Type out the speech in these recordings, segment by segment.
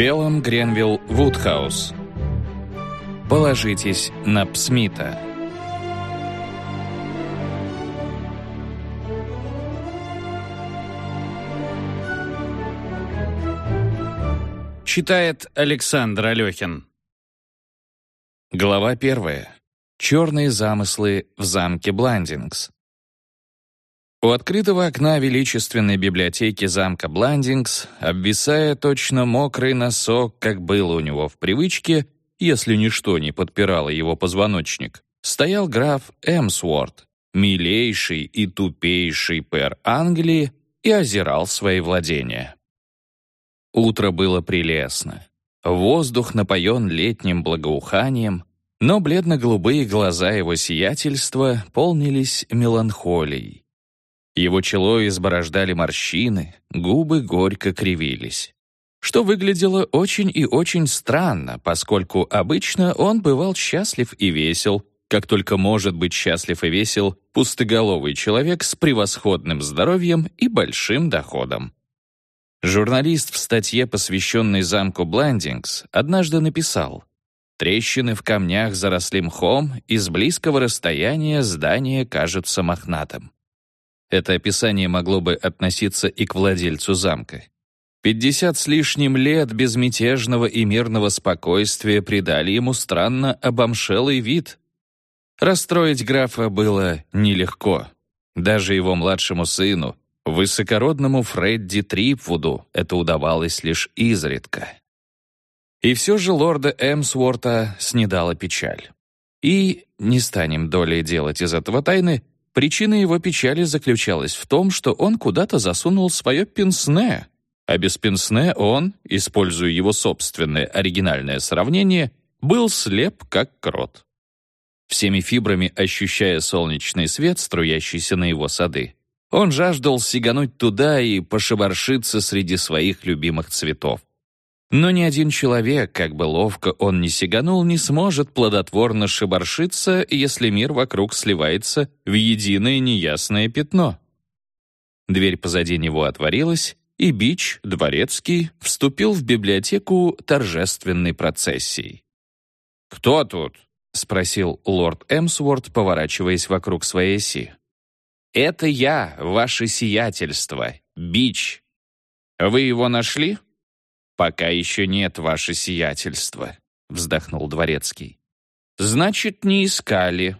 Пелом Гренвилл Вудхаус. Положитесь на Псмита. Читает Александр Алехин. Глава первая. Черные замыслы в замке Бландингс. У открытого окна величественной библиотеки замка Бландингс, обвисая точно мокрый носок, как было у него в привычке, если ничто не подпирало его позвоночник, стоял граф Эмсворт, милейший и тупейший пэр Англии, и озирал свои владения. Утро было прелестно. Воздух напоен летним благоуханием, но бледно-голубые глаза его сиятельства полнились меланхолией. Его чело изборождали морщины, губы горько кривились. Что выглядело очень и очень странно, поскольку обычно он бывал счастлив и весел, как только может быть счастлив и весел пустоголовый человек с превосходным здоровьем и большим доходом. Журналист в статье, посвященной замку Бландингс, однажды написал «Трещины в камнях заросли мхом, и с близкого расстояния здание кажется мохнатым». Это описание могло бы относиться и к владельцу замка. Пятьдесят с лишним лет безмятежного и мирного спокойствия придали ему странно обомшелый вид. Расстроить графа было нелегко. Даже его младшему сыну, высокородному Фредди Трипвуду, это удавалось лишь изредка. И все же лорда Эмсворта снедала печаль. И, не станем долей делать из этого тайны, Причина его печали заключалась в том, что он куда-то засунул свое пенсне, а без пенсне он, используя его собственное оригинальное сравнение, был слеп, как крот. Всеми фибрами ощущая солнечный свет, струящийся на его сады, он жаждал сигануть туда и пошебаршиться среди своих любимых цветов. Но ни один человек, как бы ловко он ни сиганул, не сможет плодотворно шибаршиться, если мир вокруг сливается в единое неясное пятно. Дверь позади него отворилась, и Бич, дворецкий, вступил в библиотеку торжественной процессией. «Кто тут?» — спросил лорд Эмсворт, поворачиваясь вокруг своей оси. «Это я, ваше сиятельство, Бич. Вы его нашли?» «Пока еще нет, ваше сиятельство», — вздохнул дворецкий. «Значит, не искали».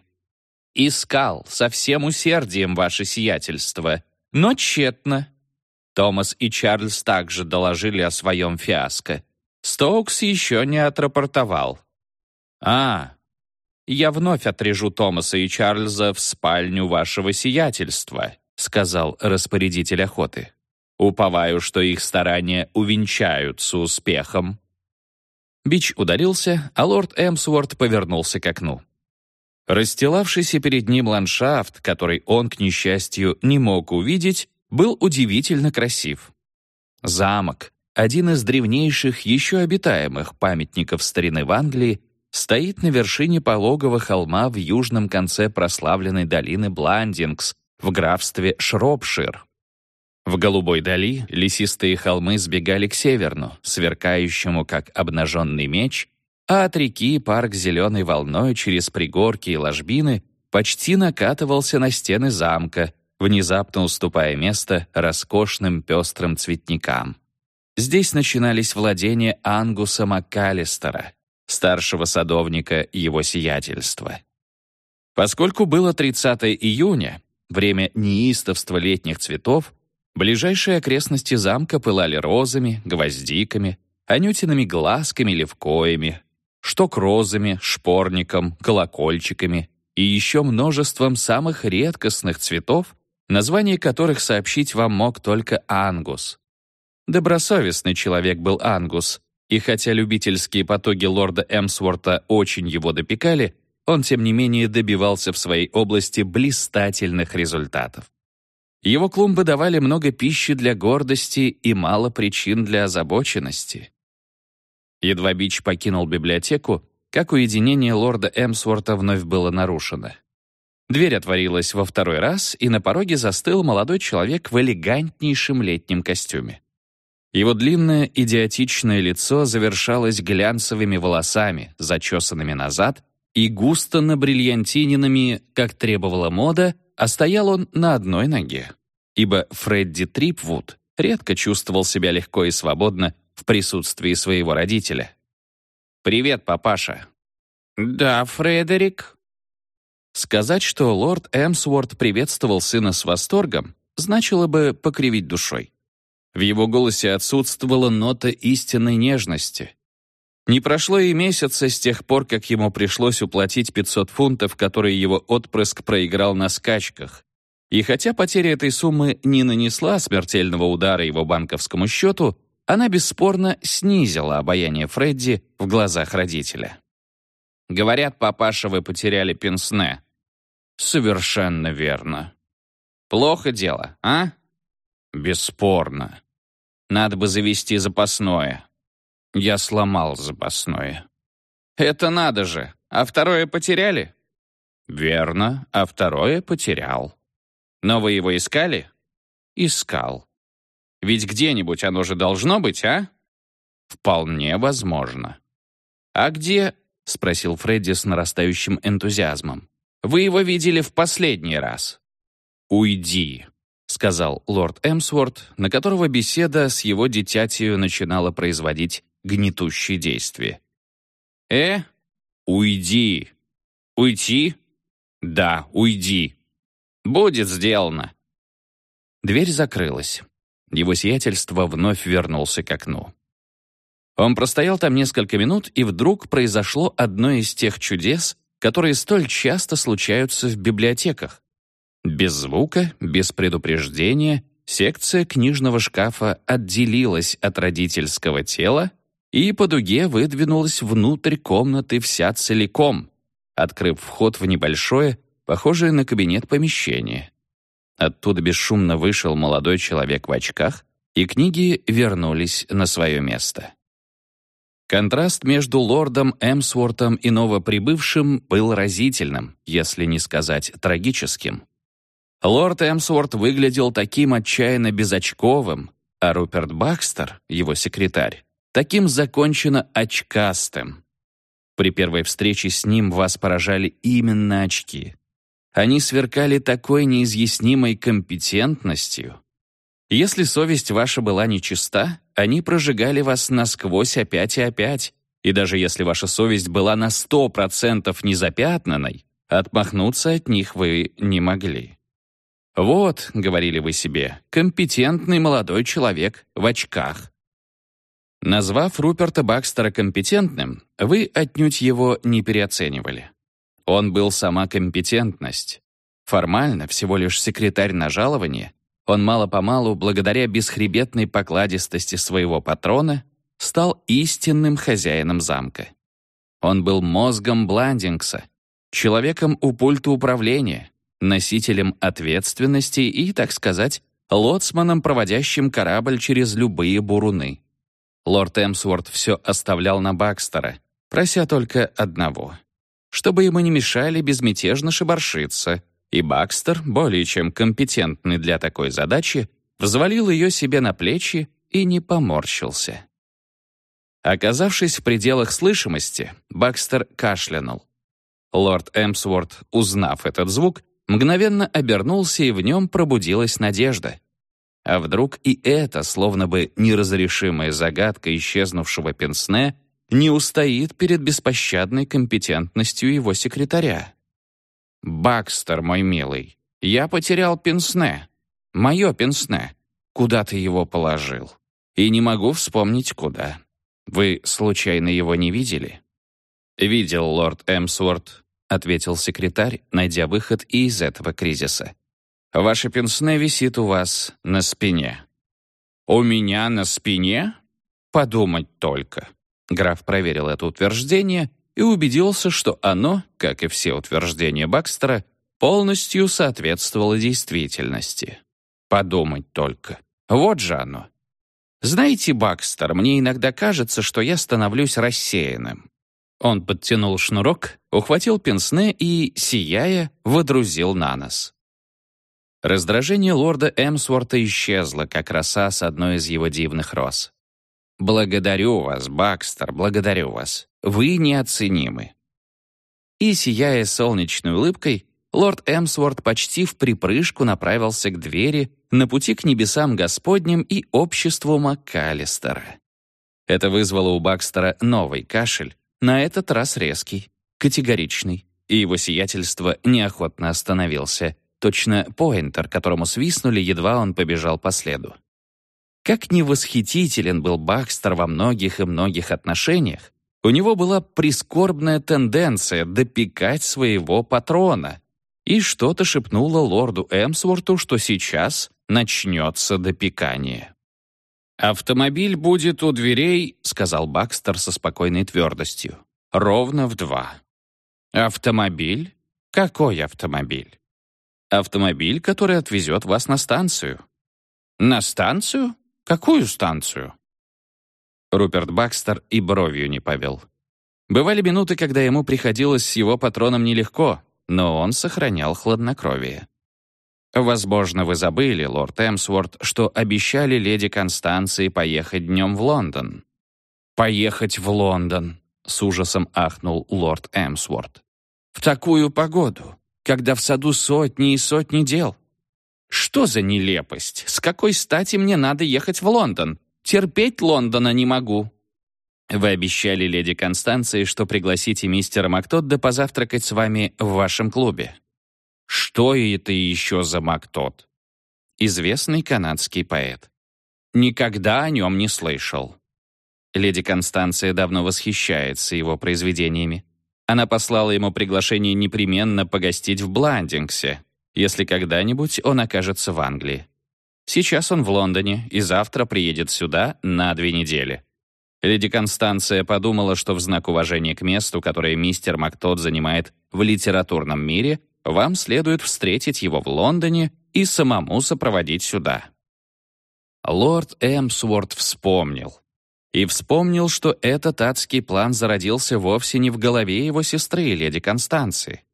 «Искал, со всем усердием, ваше сиятельство, но тщетно». Томас и Чарльз также доложили о своем фиаско. Стоукс еще не отрапортовал. «А, я вновь отрежу Томаса и Чарльза в спальню вашего сиятельства», сказал распорядитель охоты. Уповаю, что их старания увенчаются успехом». Бич ударился, а лорд Эмсворт повернулся к окну. Расстилавшийся перед ним ландшафт, который он, к несчастью, не мог увидеть, был удивительно красив. Замок, один из древнейших еще обитаемых памятников старины в Англии, стоит на вершине пологого холма в южном конце прославленной долины Бландингс в графстве Шропшир. В голубой дали лесистые холмы сбегали к северну, сверкающему, как обнаженный меч, а от реки парк зеленой волной через пригорки и ложбины почти накатывался на стены замка, внезапно уступая место роскошным пестрым цветникам. Здесь начинались владения Ангуса МакКаллистера, старшего садовника его сиятельства. Поскольку было 30 июня, время неистовства летних цветов, Ближайшие окрестности замка пылали розами, гвоздиками, анютиными глазками, левкоями, шток-розами, шпорником, колокольчиками и еще множеством самых редкостных цветов, название которых сообщить вам мог только Ангус. Добросовестный человек был Ангус, и хотя любительские потоки лорда Эмсворта очень его допекали, он, тем не менее, добивался в своей области блистательных результатов. Его клумбы давали много пищи для гордости и мало причин для озабоченности. Едва Бич покинул библиотеку, как уединение лорда Эмсворта вновь было нарушено. Дверь отворилась во второй раз, и на пороге застыл молодой человек в элегантнейшем летнем костюме. Его длинное идиотичное лицо завершалось глянцевыми волосами, зачесанными назад, и густо набрильянтиненными, как требовала мода, а стоял он на одной ноге. Ибо Фредди Трипвуд редко чувствовал себя легко и свободно в присутствии своего родителя. «Привет, папаша». «Да, Фредерик». Сказать, что лорд Эмсворт приветствовал сына с восторгом, значило бы покривить душой. В его голосе отсутствовала нота истинной нежности. Не прошло и месяца с тех пор, как ему пришлось уплатить 500 фунтов, которые его отпрыск проиграл на скачках. И хотя потеря этой суммы не нанесла смертельного удара его банковскому счету, она бесспорно снизила обаяние Фредди в глазах родителя. «Говорят, папаша, вы потеряли пенсне». «Совершенно верно». «Плохо дело, а?» «Бесспорно. Надо бы завести запасное». Я сломал запасное. «Это надо же! А второе потеряли?» «Верно, а второе потерял». «Но вы его искали?» «Искал». «Ведь где-нибудь оно же должно быть, а?» «Вполне возможно». «А где?» — спросил Фредди с нарастающим энтузиазмом. «Вы его видели в последний раз». «Уйди», — сказал лорд Эмсворт, на которого беседа с его дитятью начинала производить гнетущие действия. «Э? Уйди!» «Уйти?» «Да, уйди!» «Будет сделано!» Дверь закрылась. Его сиятельство вновь вернулся к окну. Он простоял там несколько минут, и вдруг произошло одно из тех чудес, которые столь часто случаются в библиотеках. Без звука, без предупреждения, секция книжного шкафа отделилась от родительского тела и по дуге выдвинулась внутрь комнаты вся целиком, открыв вход в небольшое, похожее на кабинет помещение. Оттуда бесшумно вышел молодой человек в очках, и книги вернулись на свое место. Контраст между лордом Эмсвортом и новоприбывшим был разительным, если не сказать трагическим. Лорд Эмсворт выглядел таким отчаянно безочковым, а Руперт Бакстер, его секретарь, таким законченно очкастым. При первой встрече с ним вас поражали именно очки. Они сверкали такой неизъяснимой компетентностью. Если совесть ваша была нечиста, они прожигали вас насквозь опять и опять. И даже если ваша совесть была на сто процентов незапятнанной, отмахнуться от них вы не могли. «Вот», — говорили вы себе, — «компетентный молодой человек в очках, Назвав Руперта Бакстера компетентным, вы отнюдь его не переоценивали. Он был сама компетентность. Формально всего лишь секретарь на жалование, он мало-помалу, благодаря бесхребетной покладистости своего патрона, стал истинным хозяином замка. Он был мозгом Бландингса, человеком у пульта управления, носителем ответственности и, так сказать, лоцманом, проводящим корабль через любые буруны. Лорд Эмсворт все оставлял на Бакстера, прося только одного — чтобы ему не мешали безмятежно шибаршиться, и Бакстер, более чем компетентный для такой задачи, взвалил ее себе на плечи и не поморщился. Оказавшись в пределах слышимости, Бакстер кашлянул. Лорд Эмсворт, узнав этот звук, мгновенно обернулся, и в нем пробудилась надежда. А вдруг и это, словно бы неразрешимая загадка исчезнувшего Пенсне, не устоит перед беспощадной компетентностью его секретаря? «Бакстер, мой милый, я потерял Пенсне. Мое Пенсне. Куда ты его положил? И не могу вспомнить, куда. Вы, случайно, его не видели?» «Видел, лорд Эмсворт», — ответил секретарь, найдя выход и из этого кризиса. Ваше пенсне висит у вас на спине». «У меня на спине? Подумать только». Граф проверил это утверждение и убедился, что оно, как и все утверждения Бакстера, полностью соответствовало действительности. Подумать только. Вот же оно. Знаете, Бакстер, мне иногда кажется, что я становлюсь рассеянным. Он подтянул шнурок, ухватил пенсне и, сияя, водрузил на нос. Раздражение лорда Эмсворта исчезло, как роса с одной из его дивных роз. «Благодарю вас, Бакстер, благодарю вас. Вы неоценимы». И, сияя солнечной улыбкой, лорд Эмсворт почти в припрыжку направился к двери на пути к небесам Господним и обществу МакКаллистера. Это вызвало у Бакстера новый кашель, на этот раз резкий, категоричный, и его сиятельство неохотно остановился, точно поинтер, которому свистнули, едва он побежал по следу. Как ни восхитителен был Бакстер во многих и многих отношениях, у него была прискорбная тенденция допекать своего патрона, и что-то шепнуло лорду Эмсворту, что сейчас начнется допекание. «Автомобиль будет у дверей», — сказал Бакстер со спокойной твердостью. «Ровно в два». «Автомобиль? Какой автомобиль?» «Автомобиль, который отвезет вас на станцию». «На станцию? Какую станцию?» Руперт Бакстер и бровью не повел. Бывали минуты, когда ему приходилось с его патроном нелегко, но он сохранял хладнокровие. Возможно, вы забыли, лорд Эмсворт, что обещали леди Констанции поехать днем в Лондон. «Поехать в Лондон», — с ужасом ахнул лорд Эмсворт. «В такую погоду, когда в саду сотни и сотни дел. Что за нелепость? С какой стати мне надо ехать в Лондон? Терпеть Лондона не могу». «Вы обещали леди Констанции, что пригласите мистера Мактодда позавтракать с вами в вашем клубе. Что это еще за Мактод? Известный канадский поэт. Никогда о нем не слышал. Леди Констанция давно восхищается его произведениями. Она послала ему приглашение непременно погостить в Бландингсе, если когда-нибудь он окажется в Англии. Сейчас он в Лондоне и завтра приедет сюда на две недели. Леди Констанция подумала, что в знак уважения к месту, которое мистер Мактод занимает в литературном мире, вам следует встретить его в Лондоне и самому сопроводить сюда». Лорд Эмсворт вспомнил. И вспомнил, что этот адский план зародился вовсе не в голове его сестры, леди Констанции.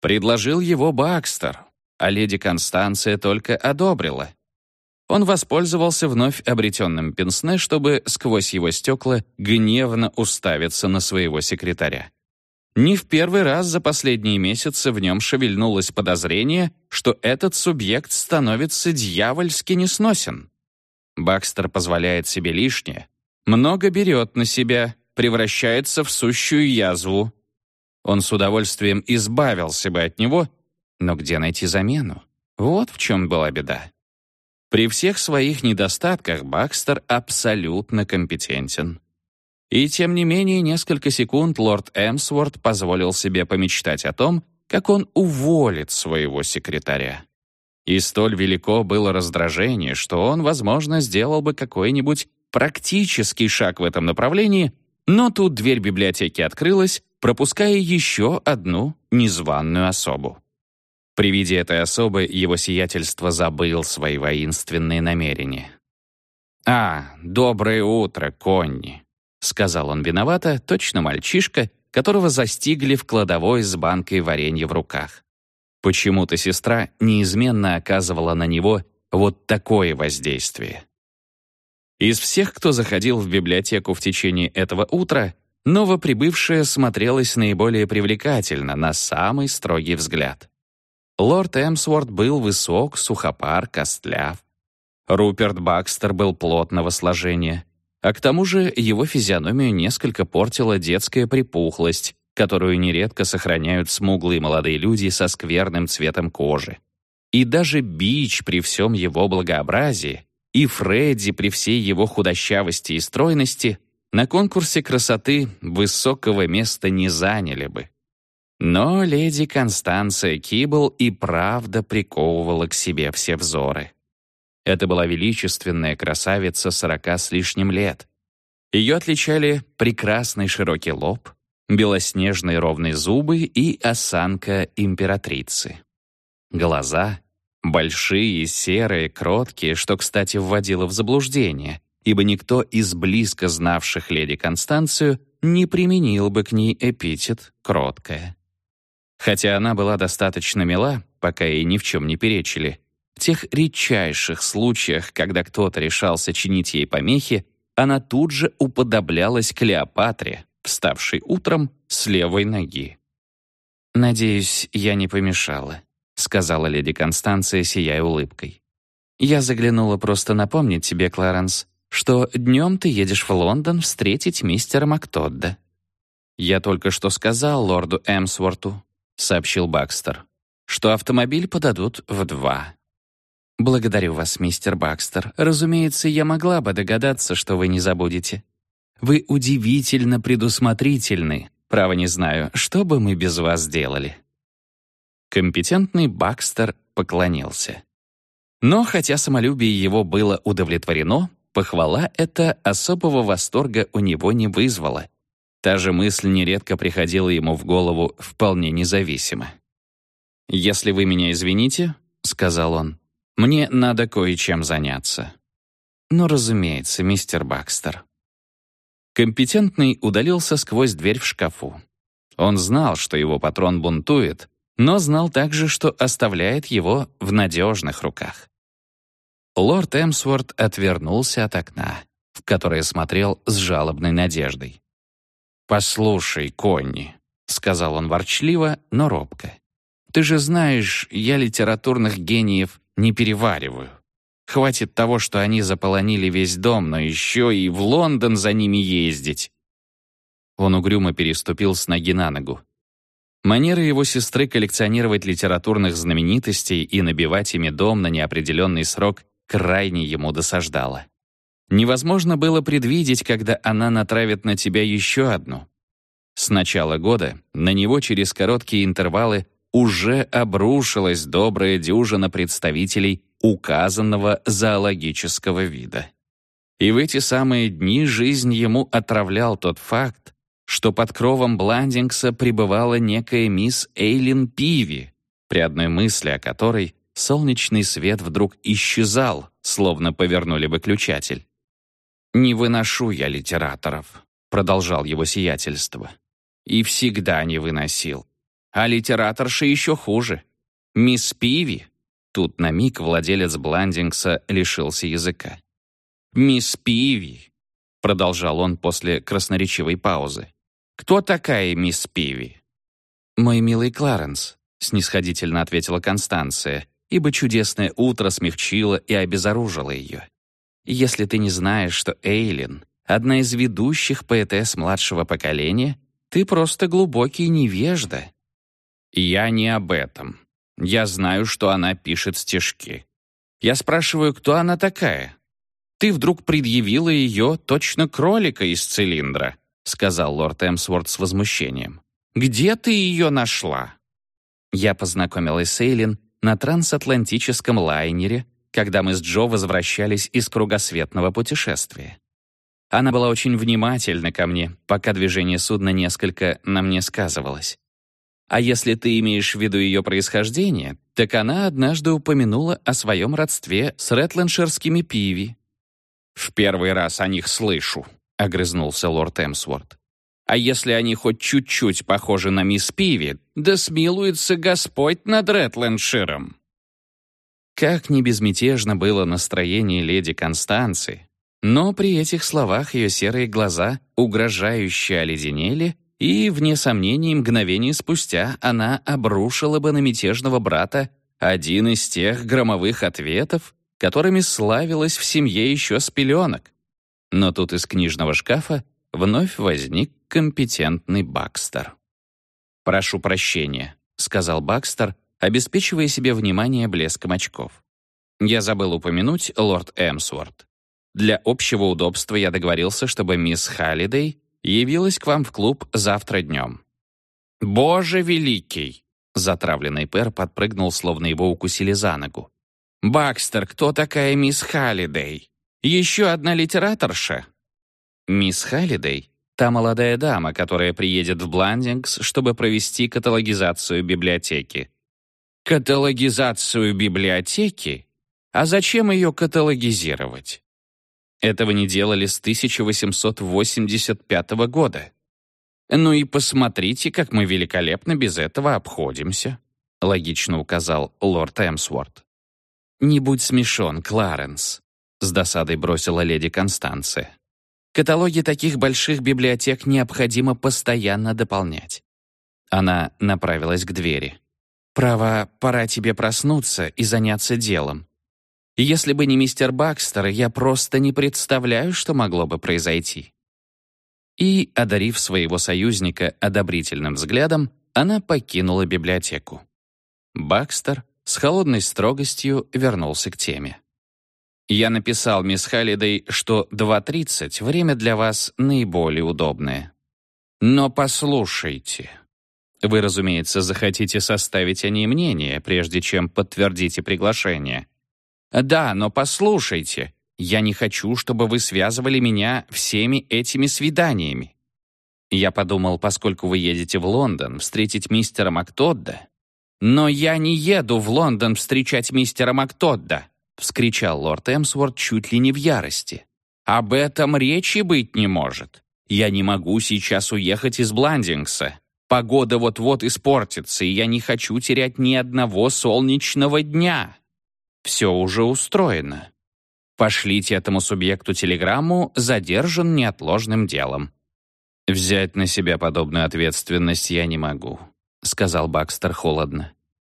Предложил его Бакстер, а леди Констанция только одобрила. Он воспользовался вновь обретенным пенсне, чтобы сквозь его стекла гневно уставиться на своего секретаря. Не в первый раз за последние месяцы в нем шевельнулось подозрение, что этот субъект становится дьявольски несносен. Бакстер позволяет себе лишнее, много берет на себя, превращается в сущую язву. Он с удовольствием избавился бы от него, но где найти замену? Вот в чем была беда. При всех своих недостатках Бакстер абсолютно компетентен. И тем не менее, несколько секунд лорд Эмсворт позволил себе помечтать о том, как он уволит своего секретаря. И столь велико было раздражение, что он, возможно, сделал бы какой-нибудь практический шаг в этом направлении, но тут дверь библиотеки открылась, пропуская еще одну незваную особу. При виде этой особы его сиятельство забыл свои воинственные намерения. «А, доброе утро, Конни», — сказал он виновато, точно мальчишка, которого застигли в кладовой с банкой варенья в руках. Почему-то сестра неизменно оказывала на него вот такое воздействие. Из всех, кто заходил в библиотеку в течение этого утра, новоприбывшая смотрелась наиболее привлекательно на самый строгий взгляд. Лорд Эмсворт был высок, сухопар, костляв. Руперт Бакстер был плотного сложения, а к тому же его физиономию несколько портила детская припухлость, которую нередко сохраняют смуглые молодые люди со скверным цветом кожи. И даже Бич при всем его благообразии и Фредди при всей его худощавости и стройности на конкурсе красоты высокого места не заняли бы. Но леди Констанция Кибл и правда приковывала к себе все взоры. Это была величественная красавица сорока с лишним лет. Ее отличали прекрасный широкий лоб, белоснежные ровные зубы и осанка императрицы. Глаза — большие, серые, кроткие, что, кстати, вводило в заблуждение, ибо никто из близко знавших леди Констанцию не применил бы к ней эпитет «кроткая». Хотя она была достаточно мила, пока ей ни в чем не перечили, В тех редчайших случаях, когда кто-то решался чинить ей помехи, она тут же уподоблялась Клеопатре, вставшей утром с левой ноги. «Надеюсь, я не помешала», — сказала леди Констанция, сияя улыбкой. «Я заглянула просто напомнить тебе, Кларенс, что днем ты едешь в Лондон встретить мистера Мактодда». «Я только что сказал лорду Эмсворту», — сообщил Бакстер, «что автомобиль подадут в два». «Благодарю вас, мистер Бакстер. Разумеется, я могла бы догадаться, что вы не забудете. Вы удивительно предусмотрительны. Право не знаю, что бы мы без вас делали». Компетентный Бакстер поклонился. Но хотя самолюбие его было удовлетворено, похвала эта особого восторга у него не вызвала. Та же мысль нередко приходила ему в голову вполне независимо. «Если вы меня извините», — сказал он, — «мне надо кое-чем заняться». «Ну, разумеется, мистер Бакстер». Компетентный удалился сквозь дверь в шкафу. Он знал, что его патрон бунтует, но знал также, что оставляет его в надежных руках. Лорд Эмсворт отвернулся от окна, в которое смотрел с жалобной надеждой. «Послушай, Конни», — сказал он ворчливо, но робко. «Ты же знаешь, я литературных гениев не перевариваю. Хватит того, что они заполонили весь дом, но еще и в Лондон за ними ездить». Он угрюмо переступил с ноги на ногу. Манера его сестры коллекционировать литературных знаменитостей и набивать ими дом на неопределенный срок крайне ему досаждала. Невозможно было предвидеть, когда она натравит на тебя еще одну. С начала года на него через короткие интервалы уже обрушилась добрая дюжина представителей указанного зоологического вида. И в эти самые дни жизнь ему отравлял тот факт, что под кровом Бландингса пребывала некая мисс Эйлин Пиви, при одной мысли о которой солнечный свет вдруг исчезал, словно повернули выключатель. «Не выношу я литераторов», — продолжал его сиятельство. «И всегда не выносил. А литераторша еще хуже. Мисс Пиви». Тут на миг владелец Бландингса лишился языка. «Мисс Пиви», — продолжал он после красноречивой паузы. «Кто такая мисс Пиви?» «Мой милый Кларенс», — снисходительно ответила Констанция, ибо чудесное утро смягчило и обезоружило ее. Если ты не знаешь, что Эйлин — одна из ведущих поэтесс младшего поколения, ты просто глубокий невежда. Я не об этом. Я знаю, что она пишет стишки. Я спрашиваю, кто она такая? Ты вдруг предъявила ее точно кролика из цилиндра, сказал лорд Эмсворт с возмущением. Где ты ее нашла? Я познакомилась с Эйлин на трансатлантическом лайнере, когда мы с Джо возвращались из кругосветного путешествия. Она была очень внимательна ко мне, пока движение судна несколько на мне сказывалось. А если ты имеешь в виду ее происхождение, так она однажды упомянула о своем родстве с рэтландширскими пиви. «В первый раз о них слышу», — огрызнулся лорд Эмсворт. «А если они хоть чуть-чуть похожи на мисс Пиви, да смилуется Господь над Рэтландширом». Как не безмятежно было настроение леди Констанции, но при этих словах ее серые глаза угрожающе оледенели, и, вне сомнений, мгновение спустя она обрушила бы на мятежного брата один из тех громовых ответов, которыми славилась в семье еще с пеленок. Но тут из книжного шкафа вновь возник компетентный Бакстер. «Прошу прощения», — сказал Бакстер, обеспечивая себе внимание блеском очков. Я забыл упомянуть лорд Эмсворт. Для общего удобства я договорился, чтобы мисс Халлидей явилась к вам в клуб завтра днем. «Боже великий!» Затравленный Пэр подпрыгнул, словно его укусили за ногу. «Бакстер, кто такая мисс Халлидей? Еще одна литераторша?» «Мисс Халлидей — та молодая дама, которая приедет в Бландингс, чтобы провести каталогизацию библиотеки. Каталогизацию библиотеки? А зачем ее каталогизировать? Этого не делали с 1885 года. Ну и посмотрите, как мы великолепно без этого обходимся, логично указал лорд Эмсворт. Не будь смешон, Кларенс», — с досадой бросила леди Констанция. «Каталоги таких больших библиотек необходимо постоянно дополнять». Она направилась к двери. «Право, пора тебе проснуться и заняться делом. Если бы не мистер Бакстер, я просто не представляю, что могло бы произойти». И, одарив своего союзника одобрительным взглядом, она покинула библиотеку. Бакстер с холодной строгостью вернулся к теме. «Я написал мисс Халлидей, что 2.30 — время для вас наиболее удобное. Но послушайте, вы, разумеется, захотите составить о ней мнение, прежде чем подтвердите приглашение. Да, но послушайте, я не хочу, чтобы вы связывали меня всеми этими свиданиями. Я подумал, поскольку вы едете в Лондон встретить мистера Мактодда. Но я не еду в Лондон встречать мистера Мактодда, вскричал лорд Эмсворт чуть ли не в ярости. Об этом речи быть не может. Я не могу сейчас уехать из Бландингса. Погода вот-вот испортится, и я не хочу терять ни одного солнечного дня. Все уже устроено. Пошлите этому субъекту телеграмму «Задержан неотложным делом». «Взять на себя подобную ответственность я не могу», — сказал Бакстер холодно.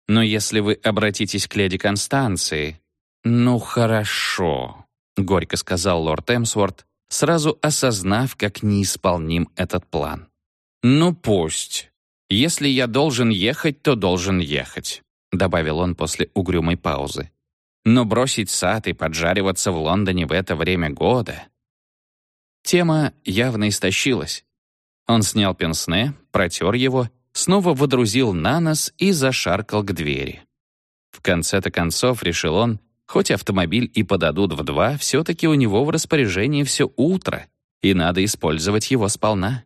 «Но если вы обратитесь к леди Констанции...» «Ну, хорошо», — горько сказал лорд Эмсворт, сразу осознав, как неисполним этот план. «Ну пусть. Если я должен ехать, то должен ехать», добавил он после угрюмой паузы. «Но бросить сад и поджариваться в Лондоне в это время года...» Тема явно истощилась. Он снял пенсне, протер его, снова водрузил на нос и зашаркал к двери. В конце-то концов, решил он, хоть автомобиль и подадут в два, все-таки у него в распоряжении все утро, и надо использовать его сполна.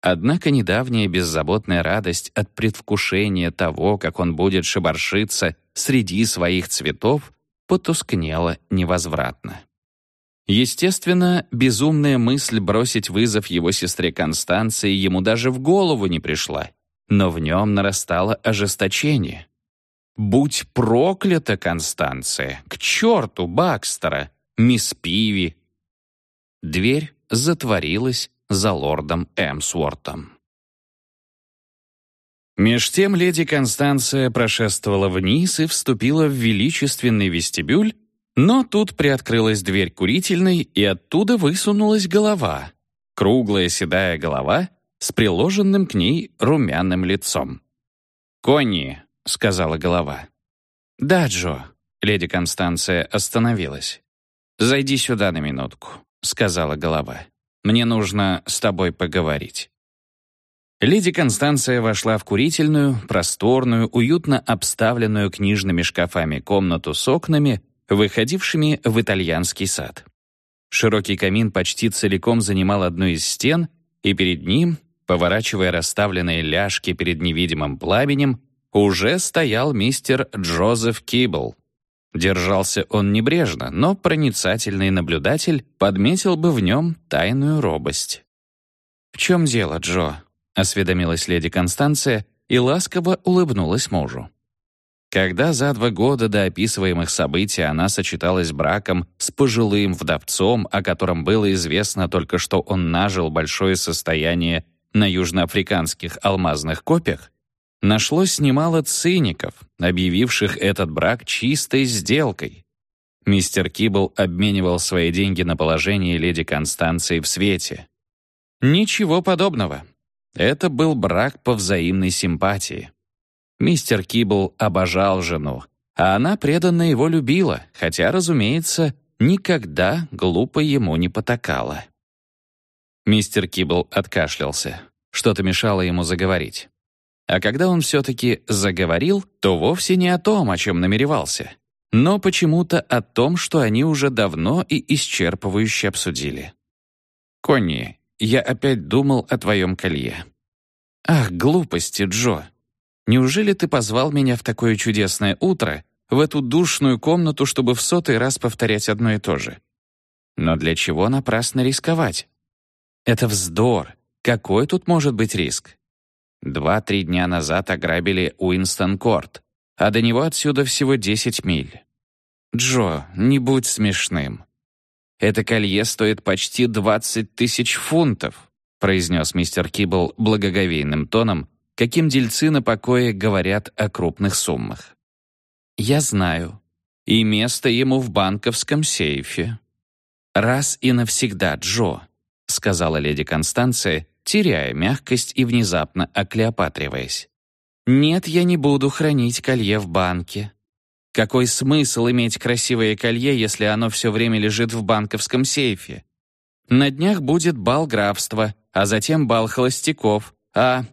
Однако недавняя беззаботная радость от предвкушения того, как он будет шебаршиться среди своих цветов, потускнела невозвратно. Естественно, безумная мысль бросить вызов его сестре Констанции ему даже в голову не пришла, но в нем нарастало ожесточение. «Будь проклята, Констанция! К черту Бакстера! Мисс Пиви!» Дверь затворилась, за лордом Эмсвортом. Меж тем леди Констанция прошествовала вниз и вступила в величественный вестибюль, но тут приоткрылась дверь курительной, и оттуда высунулась голова. Круглая седая голова с приложенным к ней румяным лицом. «Конни», — сказала голова. «Да, Джо», — леди Констанция остановилась. «Зайди сюда на минутку», — сказала голова. Мне нужно с тобой поговорить». Леди Констанция вошла в курительную, просторную, уютно обставленную книжными шкафами комнату с окнами, выходившими в итальянский сад. Широкий камин почти целиком занимал одну из стен, и перед ним, поворачивая расставленные ляжки перед невидимым пламенем, уже стоял мистер Джозеф Кибл, Держался он небрежно, но проницательный наблюдатель подметил бы в нем тайную робость. «В чем дело, Джо?» — осведомилась леди Констанция и ласково улыбнулась мужу. Когда за два года до описываемых событий она сочеталась браком с пожилым вдовцом, о котором было известно только что он нажил большое состояние на южноафриканских алмазных копиях, нашлось немало циников, объявивших этот брак чистой сделкой. Мистер Кибл обменивал свои деньги на положение леди Констанции в свете. Ничего подобного. Это был брак по взаимной симпатии. Мистер Кибл обожал жену, а она преданно его любила, хотя, разумеется, никогда глупо ему не потакала. Мистер Кибл откашлялся. Что-то мешало ему заговорить. А когда он все-таки заговорил, то вовсе не о том, о чем намеревался, но почему-то о том, что они уже давно и исчерпывающе обсудили. «Конни, я опять думал о твоем колье». «Ах, глупости, Джо! Неужели ты позвал меня в такое чудесное утро, в эту душную комнату, чтобы в сотый раз повторять одно и то же? Но для чего напрасно рисковать? Это вздор. Какой тут может быть риск? Два-три дня назад ограбили Уинстон-Корт, а до него отсюда всего 10 миль. Джо, не будь смешным. Это колье стоит почти 20 тысяч фунтов, произнес мистер Кибл благоговейным тоном, каким дельцы на покое говорят о крупных суммах. «Я знаю. И место ему в банковском сейфе». «Раз и навсегда, Джо», — сказала леди Констанция, теряя мягкость и внезапно оклеопатриваясь. «Нет, я не буду хранить колье в банке. Какой смысл иметь красивое колье, если оно все время лежит в банковском сейфе? На днях будет бал графства, а затем бал холостяков, а...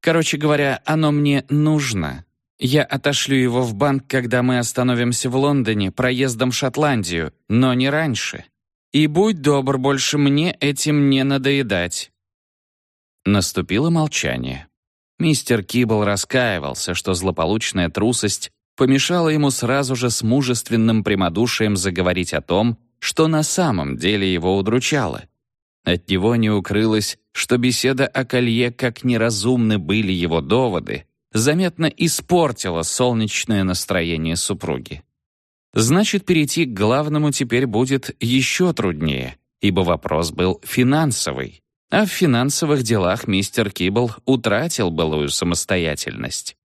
Короче говоря, оно мне нужно. Я отошлю его в банк, когда мы остановимся в Лондоне проездом в Шотландию, но не раньше. И будь добр, больше мне этим не надоедать». Наступило молчание. Мистер Кибл раскаивался, что злополучная трусость помешала ему сразу же с мужественным прямодушием заговорить о том, что на самом деле его удручало. От него не укрылось, что беседа о колье, как неразумны были его доводы, заметно испортила солнечное настроение супруги. Значит, перейти к главному теперь будет еще труднее, ибо вопрос был финансовый. А в финансовых делах мистер Кибл утратил былую самостоятельность.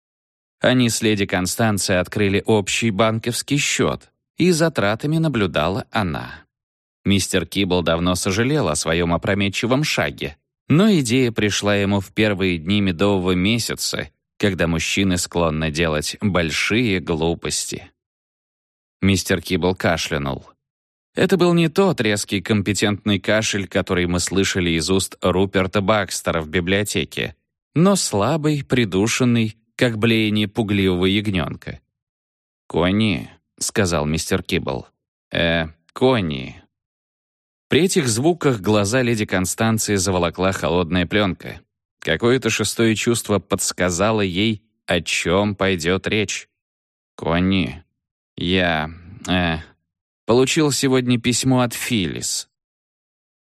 Они с леди Констанцией открыли общий банковский счет, и за тратами наблюдала она. Мистер Кибл давно сожалел о своем опрометчивом шаге, но идея пришла ему в первые дни медового месяца, когда мужчины склонны делать большие глупости. Мистер Кибл кашлянул. Это был не тот резкий компетентный кашель, который мы слышали из уст Руперта Бакстера в библиотеке, но слабый, придушенный, как блеяние пугливого ягненка. «Конни», — сказал мистер Кибл. «Э, Конни». При этих звуках глаза леди Констанции заволокла холодная пленка. Какое-то шестое чувство подсказало ей, о чем пойдет речь. «Конни, я... э... получил сегодня письмо от Филлис».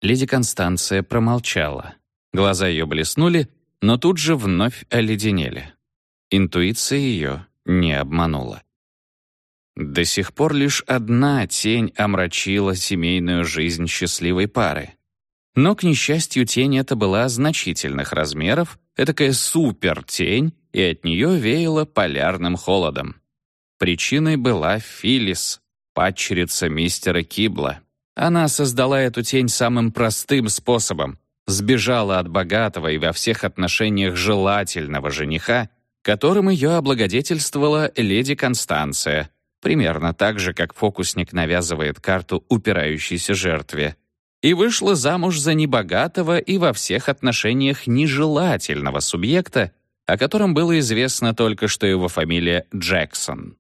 Леди Констанция промолчала. Глаза ее блеснули, но тут же вновь оледенели. Интуиция ее не обманула. До сих пор лишь одна тень омрачила семейную жизнь счастливой пары. Но, к несчастью, тень эта была значительных размеров, этакая супертень, и от нее веяло полярным холодом. Причиной была Филис, падчерица мистера Кибла. Она создала эту тень самым простым способом, сбежала от богатого и во всех отношениях желательного жениха которым ее облагодетельствовала леди Констанция, примерно так же, как фокусник навязывает карту упирающейся жертве, и вышла замуж за небогатого и во всех отношениях нежелательного субъекта, о котором было известно только, что его фамилия Джексон.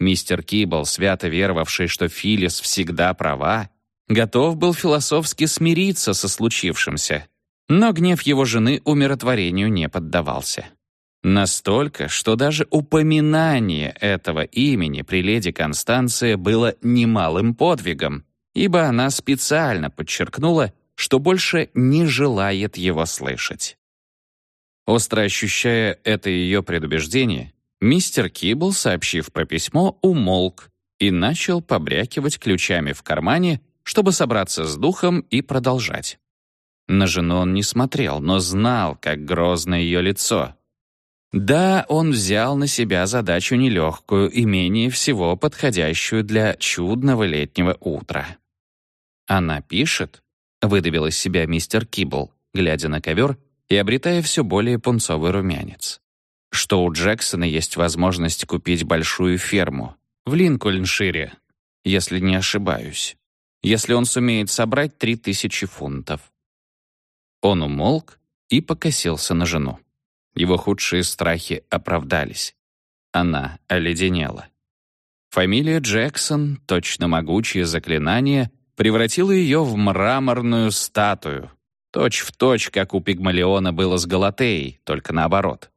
Мистер Кибл, свято веровавший, что Филлис всегда права, готов был философски смириться со случившимся, но гнев его жены умиротворению не поддавался. Настолько, что даже упоминание этого имени при леди Констанции было немалым подвигом, ибо она специально подчеркнула, что больше не желает его слышать. Остро ощущая это ее предубеждение, мистер Кибл, сообщив про письмо, умолк и начал побрякивать ключами в кармане, чтобы собраться с духом и продолжать. На жену он не смотрел, но знал, как грозно ее лицо — да, он взял на себя задачу нелегкую и менее всего подходящую для чудного летнего утра. «Она пишет», — выдавил из себя мистер Кибл, глядя на ковер и обретая все более пунцовый румянец, что у Джексона есть возможность купить большую ферму в Линкольншире, если не ошибаюсь, если он сумеет собрать три тысячи фунтов. Он умолк и покосился на жену. Его худшие страхи оправдались. Она оледенела. Фамилия Джексон, точно могучее заклинание, превратила ее в мраморную статую, точь в точь, как у Пигмалиона было с Галатеей, только наоборот.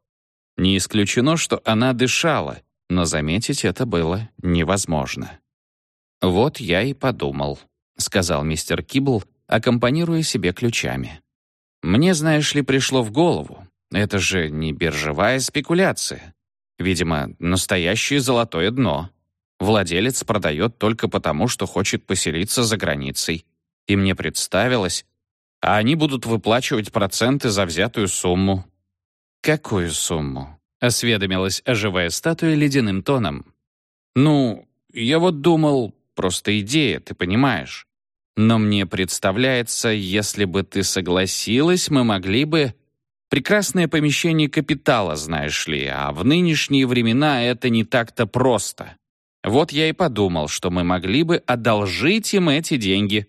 Не исключено, что она дышала, но заметить это было невозможно. «Вот я и подумал», — сказал мистер Кибл, аккомпанируя себе ключами. «Мне, знаешь ли, пришло в голову, это же не биржевая спекуляция. Видимо, настоящее золотое дно. Владелец продает только потому, что хочет поселиться за границей. И мне представилось, а они будут выплачивать проценты за взятую сумму. «Какую сумму?» — осведомилась оживая статуя ледяным тоном. «Ну, я вот думал, просто идея, ты понимаешь. Но мне представляется, если бы ты согласилась, мы могли бы... Прекрасное помещение капитала, знаешь ли, а в нынешние времена это не так-то просто. Вот я и подумал, что мы могли бы одолжить им эти деньги».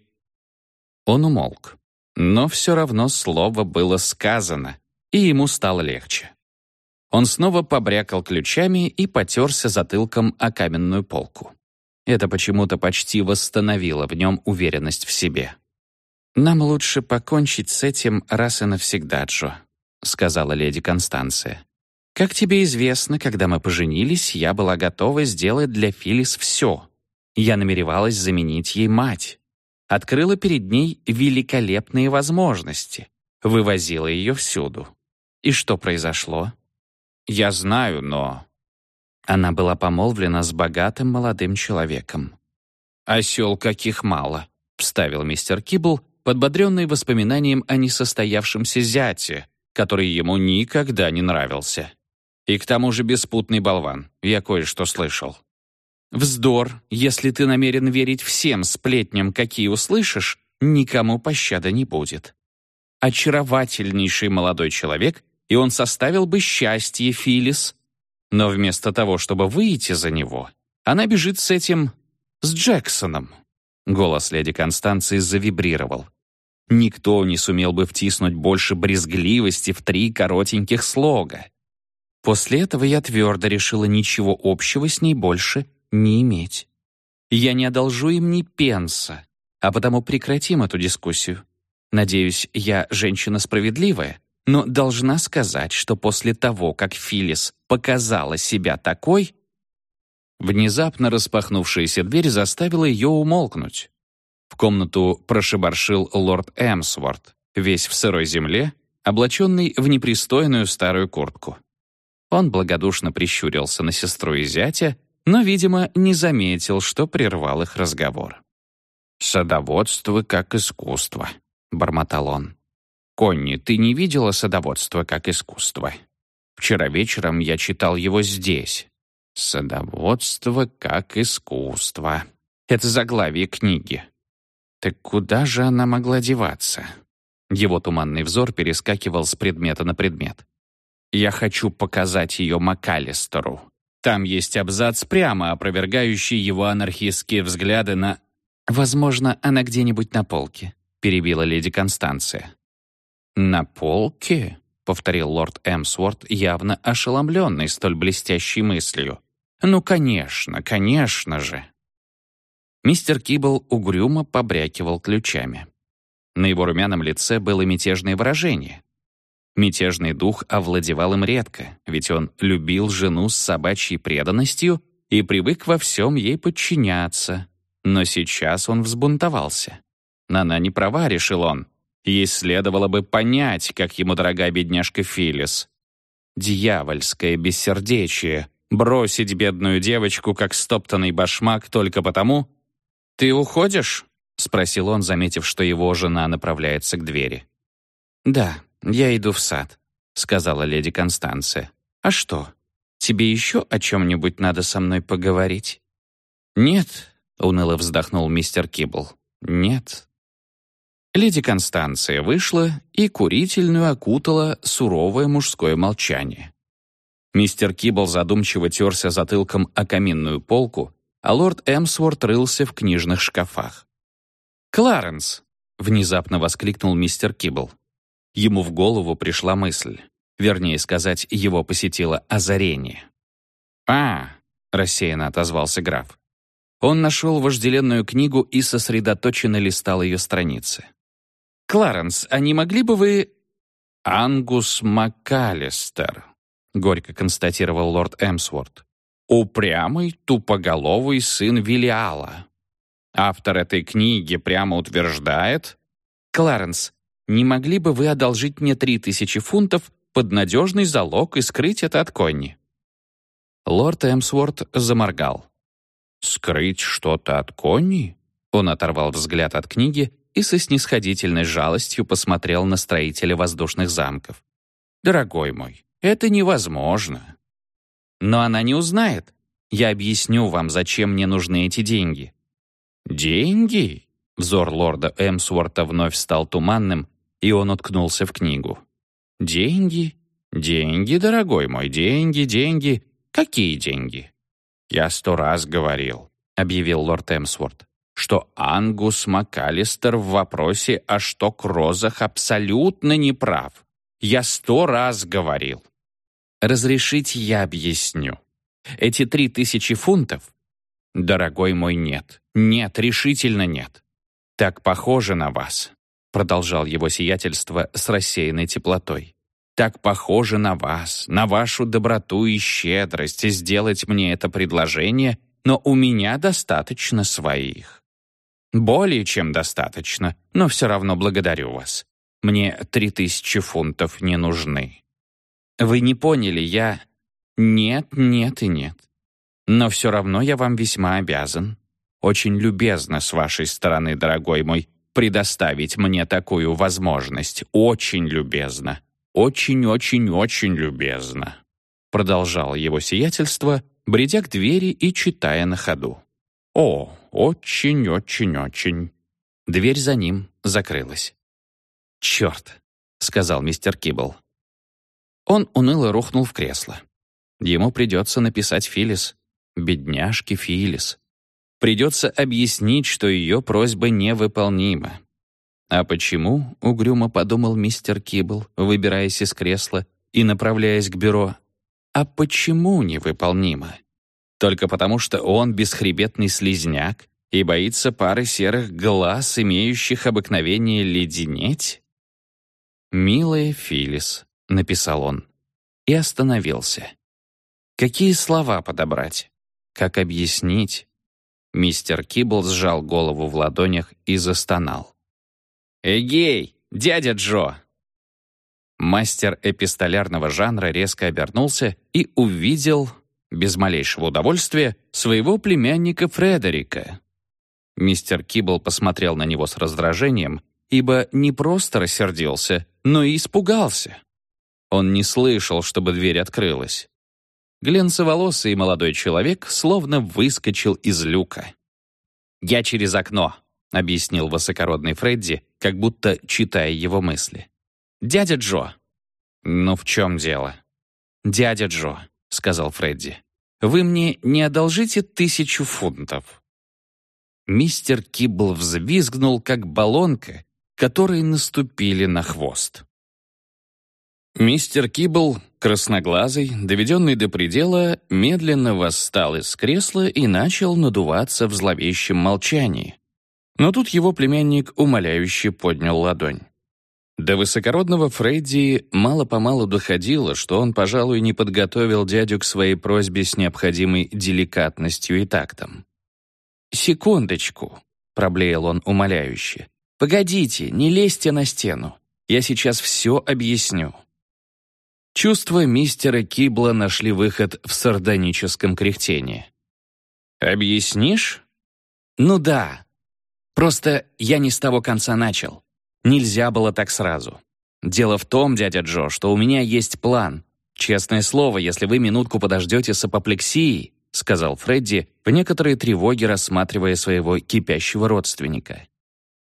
Он умолк. Но все равно слово было сказано, и ему стало легче. Он снова побрякал ключами и потерся затылком о каменную полку. Это почему-то почти восстановило в нем уверенность в себе. «Нам лучше покончить с этим раз и навсегда, Джо», — сказала леди Констанция. «Как тебе известно, когда мы поженились, я была готова сделать для Филис все. Я намеревалась заменить ей мать. Открыла перед ней великолепные возможности. Вывозила ее всюду. И что произошло? Я знаю, но... Она была помолвлена с богатым молодым человеком. «Осел каких мало», — вставил мистер Кибл, подбодренный воспоминанием о несостоявшемся зяте, который ему никогда не нравился. И к тому же беспутный болван, я кое-что слышал. «Вздор, если ты намерен верить всем сплетням, какие услышишь, никому пощады не будет. Очаровательнейший молодой человек, и он составил бы счастье Филис, но вместо того, чтобы выйти за него, она бежит с этим... с Джексоном». Голос леди Констанции завибрировал. Никто не сумел бы втиснуть больше брезгливости в три коротеньких слога. После этого я твердо решила ничего общего с ней больше не иметь. Я не одолжу им ни пенса, а потому прекратим эту дискуссию. Надеюсь, я женщина справедливая, но должна сказать, что после того, как Филлис показала себя такой, внезапно распахнувшаяся дверь заставила ее умолкнуть. В комнату прошебаршил лорд Эмсворт, весь в сырой земле, облаченный в непристойную старую куртку. Он благодушно прищурился на сестру и зятя, но, видимо, не заметил, что прервал их разговор. «Садоводство как искусство», — бормотал он. «Конни, ты не видела садоводство как искусство? Вчера вечером я читал его здесь. Садоводство как искусство. Это заглавие книги. Так куда же она могла деваться?» Его туманный взор перескакивал с предмета на предмет. «Я хочу показать ее МакАлистеру. Там есть абзац, прямо опровергающий его анархистские взгляды на... «Возможно, она где-нибудь на полке», — перебила леди Констанция. «На полке?» — повторил лорд Эмсворт, явно ошеломленный столь блестящей мыслью. «Ну, конечно, конечно же!» Мистер Кибл угрюмо побрякивал ключами. На его румяном лице было мятежное выражение. Мятежный дух овладевал им редко, ведь он любил жену с собачьей преданностью и привык во всем ей подчиняться. Но сейчас он взбунтовался. Она не права, решил он. Ей следовало бы понять, как ему дорога бедняжка Филис. Дьявольское бессердечие — бросить бедную девочку, как стоптанный башмак, только потому... «Ты уходишь?» — спросил он, заметив, что его жена направляется к двери. «Да, я иду в сад», — сказала леди Констанция. «А что, тебе еще о чем-нибудь надо со мной поговорить?» «Нет», — уныло вздохнул мистер Кибл. «Нет, Леди Констанция вышла и курительную окутала суровое мужское молчание. Мистер Кибл задумчиво терся затылком о каминную полку, а лорд Эмсворт рылся в книжных шкафах. «Кларенс!» — внезапно воскликнул мистер Кибл. Ему в голову пришла мысль. Вернее сказать, его посетило озарение. «А!» — рассеянно отозвался граф. Он нашел вожделенную книгу и сосредоточенно листал ее страницы. «Кларенс, а не могли бы вы...» «Ангус МакАлистер», — горько констатировал лорд Эмсворт. «Упрямый, тупоголовый сын Вилиала. Автор этой книги прямо утверждает...» «Кларенс, не могли бы вы одолжить мне три тысячи фунтов под надежный залог и скрыть это от Конни?» Лорд Эмсворт заморгал. «Скрыть что-то от Конни?» Он оторвал взгляд от книги и со снисходительной жалостью посмотрел на строителя воздушных замков. «Дорогой мой, это невозможно». «Но она не узнает. Я объясню вам, зачем мне нужны эти деньги». «Деньги?» Взор лорда Эмсворта вновь стал туманным, и он уткнулся в книгу. «Деньги? Деньги, дорогой мой, деньги, деньги. Какие деньги?» «Я сто раз говорил», — объявил лорд Эмсворт, что Ангус МакАлистер в вопросе о шток-розах абсолютно не прав. Я сто раз говорил. Разрешите я объясню. Эти три тысячи фунтов? Дорогой мой, нет. Нет, решительно нет. Так похоже на вас, продолжал его сиятельство с рассеянной теплотой. Так похоже на вас, на вашу доброту и щедрость сделать мне это предложение, но у меня достаточно своих. Более чем достаточно, но все равно благодарю вас. Мне три тысячи фунтов не нужны. Вы не поняли, я... Нет, нет и нет. Но все равно я вам весьма обязан. Очень любезно с вашей стороны, дорогой мой, предоставить мне такую возможность. Очень любезно. Очень-очень-очень любезно. Продолжал его сиятельство, бредя к двери и читая на ходу. О, очень-очень-очень. Дверь за ним закрылась. «Черт!» — сказал мистер Кибл. Он уныло рухнул в кресло. Ему придется написать Филис. Бедняжки Филис. Придется объяснить, что ее просьба невыполнима. А почему, угрюмо подумал мистер Кибл, выбираясь из кресла и направляясь к бюро, а почему невыполнима? Только потому, что он бесхребетный слизняк и боится пары серых глаз, имеющих обыкновение леденеть? «Милая Филис», — написал он, и остановился. Какие слова подобрать? Как объяснить? Мистер Кибл сжал голову в ладонях и застонал. «Эгей, дядя Джо!» Мастер эпистолярного жанра резко обернулся и увидел без малейшего удовольствия, своего племянника Фредерика. Мистер Кибл посмотрел на него с раздражением, ибо не просто рассердился, но и испугался. Он не слышал, чтобы дверь открылась. Гленцеволосый молодой человек словно выскочил из люка. «Я через окно», — объяснил высокородный Фредди, как будто читая его мысли. «Дядя Джо». «Ну в чем дело?» «Дядя Джо», — сказал Фредди. Вы мне не одолжите тысячу фунтов?» Мистер Кибл взвизгнул, как баллонка, которой наступили на хвост. Мистер Кибл, красноглазый, доведенный до предела, медленно восстал из кресла и начал надуваться в зловещем молчании. Но тут его племянник умоляюще поднял ладонь. До высокородного Фредди мало-помалу доходило, что он, пожалуй, не подготовил дядю к своей просьбе с необходимой деликатностью и тактом. «Секундочку», — проблеял он умоляюще. «Погодите, не лезьте на стену. Я сейчас все объясню». Чувства мистера Кибла нашли выход в сардоническом кряхтении. «Объяснишь?» «Ну да. Просто я не с того конца начал. Нельзя было так сразу. Дело в том, дядя Джо, что у меня есть план. Честное слово, если вы минутку подождете с апоплексией, сказал Фредди, в некоторой тревоге рассматривая своего кипящего родственника.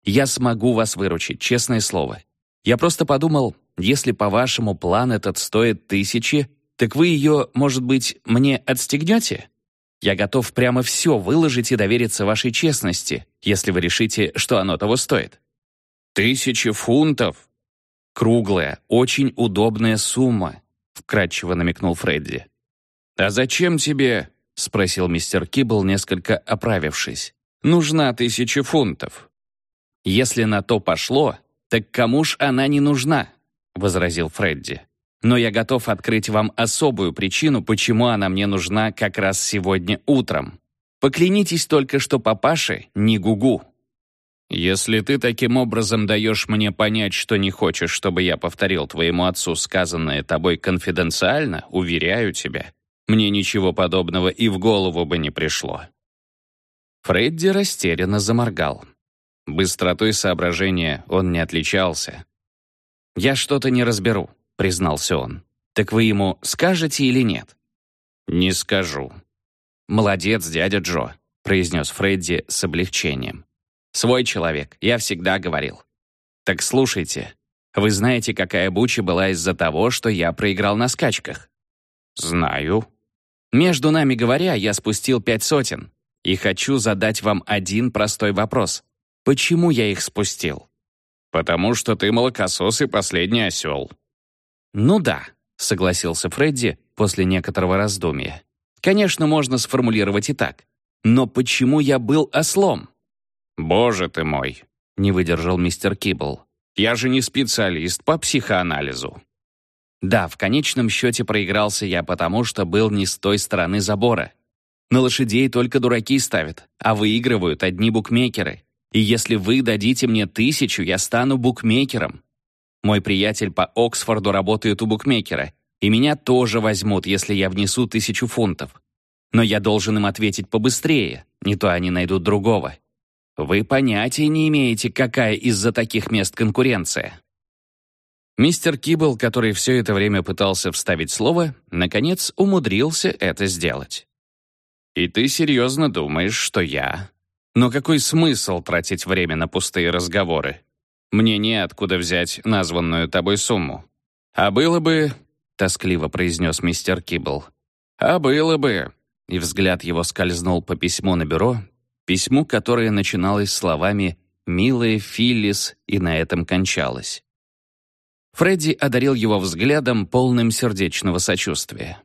Я смогу вас выручить, честное слово. Я просто подумал, если по-вашему план этот стоит тысячи, так вы ее, может быть, мне отстегнете? Я готов прямо все выложить и довериться вашей честности, если вы решите, что оно того стоит. «Тысячи фунтов!» «Круглая, очень удобная сумма», — вкратчиво намекнул Фредди. «А зачем тебе?» — спросил мистер Кибл, несколько оправившись. «Нужна тысяча фунтов». «Если на то пошло, так кому ж она не нужна?» — возразил Фредди. «Но я готов открыть вам особую причину, почему она мне нужна как раз сегодня утром. Поклянитесь только, что папаше не гугу». Если ты таким образом даешь мне понять, что не хочешь, чтобы я повторил твоему отцу сказанное тобой конфиденциально, уверяю тебя, мне ничего подобного и в голову бы не пришло. Фредди растерянно заморгал. Быстротой соображения он не отличался. «Я что-то не разберу», — признался он. «Так вы ему скажете или нет?» «Не скажу». «Молодец, дядя Джо», — произнес Фредди с облегчением. «Свой человек, я всегда говорил». «Так слушайте, вы знаете, какая буча была из-за того, что я проиграл на скачках?» «Знаю». «Между нами говоря, я спустил пять сотен. И хочу задать вам один простой вопрос. Почему я их спустил?» «Потому что ты молокосос и последний осел». «Ну да», — согласился Фредди после некоторого раздумья. «Конечно, можно сформулировать и так. Но почему я был ослом?» «Боже ты мой!» — не выдержал мистер Кибл. «Я же не специалист по психоанализу». Да, в конечном счете проигрался я потому, что был не с той стороны забора. На лошадей только дураки ставят, а выигрывают одни букмекеры. И если вы дадите мне тысячу, я стану букмекером. Мой приятель по Оксфорду работает у букмекера, и меня тоже возьмут, если я внесу тысячу фунтов. Но я должен им ответить побыстрее, не то они найдут другого. Вы понятия не имеете, какая из-за таких мест конкуренция. Мистер Кибл, который все это время пытался вставить слово, наконец умудрился это сделать. «И ты серьезно думаешь, что я? Но какой смысл тратить время на пустые разговоры? Мне неоткуда взять названную тобой сумму. А было бы...» — тоскливо произнес мистер Кибл. «А было бы...» И взгляд его скользнул по письму на бюро, письму, которое начиналось словами «Милая Филлис» и на этом кончалось. Фредди одарил его взглядом, полным сердечного сочувствия.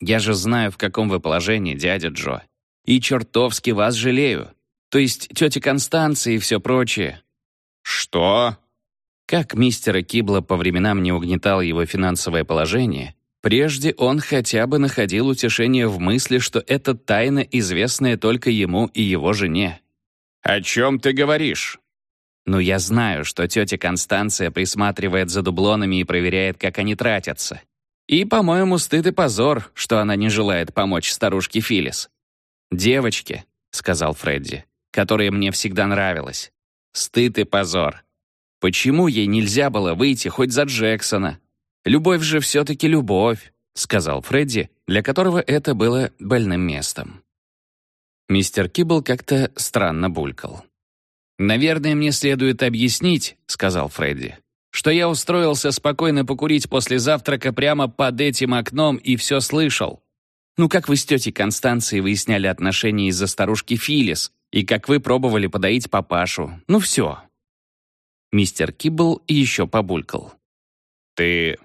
«Я же знаю, в каком вы положении, дядя Джо. И чертовски вас жалею. То есть тетя Констанция и все прочее». «Что?» Как мистера Кибла по временам не угнетало его финансовое положение, прежде он хотя бы находил утешение в мысли, что это тайна, известная только ему и его жене. «О чем ты говоришь?» «Ну, я знаю, что тетя Констанция присматривает за дублонами и проверяет, как они тратятся. И, по-моему, стыд и позор, что она не желает помочь старушке Филис. «Девочки», — сказал Фредди, — «которая мне всегда нравилась. Стыд и позор. Почему ей нельзя было выйти хоть за Джексона? Любовь же все-таки любовь», — сказал Фредди, для которого это было больным местом. Мистер Кибл как-то странно булькал. «Наверное, мне следует объяснить», — сказал Фредди, «что я устроился спокойно покурить после завтрака прямо под этим окном и все слышал. Ну, как вы с тетей Констанцией выясняли отношения из-за старушки Филис, и как вы пробовали подоить папашу. Ну, все». Мистер Киббл еще побулькал. «Ты...